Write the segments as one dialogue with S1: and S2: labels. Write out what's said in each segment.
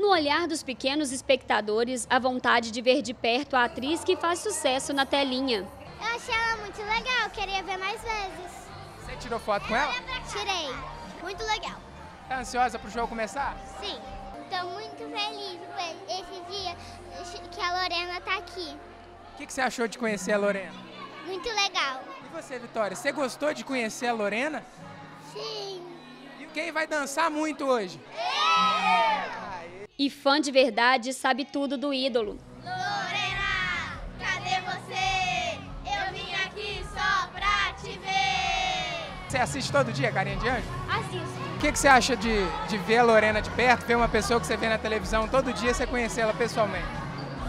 S1: No olhar dos pequenos espectadores, a vontade de ver de perto a atriz que faz sucesso na telinha.
S2: Eu achei ela muito legal, queria ver mais vezes.
S3: Você tirou foto com ela?
S2: Tirei. Muito legal.
S3: Tá ansiosa pro show começar?
S2: Sim. Estou muito feliz por esse dia que a Lorena tá aqui.
S3: O que, que você achou de conhecer a Lorena?
S2: Muito legal.
S3: E você, Vitória, você gostou de conhecer a Lorena?
S2: Sim.
S3: E quem vai dançar muito hoje?
S1: E fã de verdade sabe tudo do ídolo.
S2: Lorena, cadê você? Eu vim aqui só pra te ver.
S3: Você assiste todo dia, Carinha de Anjo?
S2: Assisto.
S3: O que, que você acha de, de ver a Lorena de perto, ver uma pessoa que você vê na televisão todo dia, você conhecer ela pessoalmente?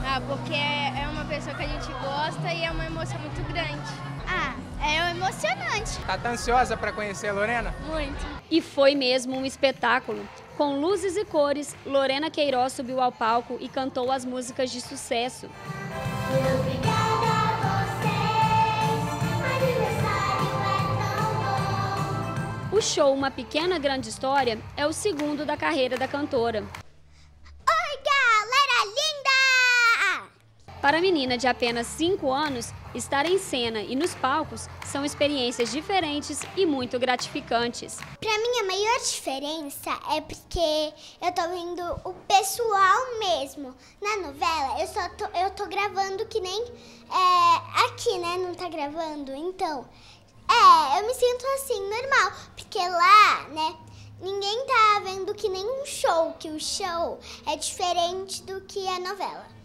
S4: Ah, porque é uma pessoa que a gente gosta e é uma emoção muito grande.
S2: Ah, é emocionante.
S3: Tá, tá ansiosa para conhecer a Lorena?
S4: Muito.
S1: E foi mesmo um espetáculo. Com luzes e cores, Lorena Queiroz subiu ao palco e cantou as músicas de sucesso.
S2: É.
S1: O show Uma Pequena Grande História é o segundo da carreira da cantora. Para a menina de apenas 5 anos, estar em cena e nos palcos são experiências diferentes e muito gratificantes.
S2: Pra mim, a maior diferença é porque eu tô vendo o pessoal mesmo. Na novela, eu só tô, eu tô gravando que nem é, aqui, né? Não tá gravando. Então, é, eu me sinto assim, normal. Porque lá, né? Ninguém tá vendo que nem um show, que o show é diferente do que a novela.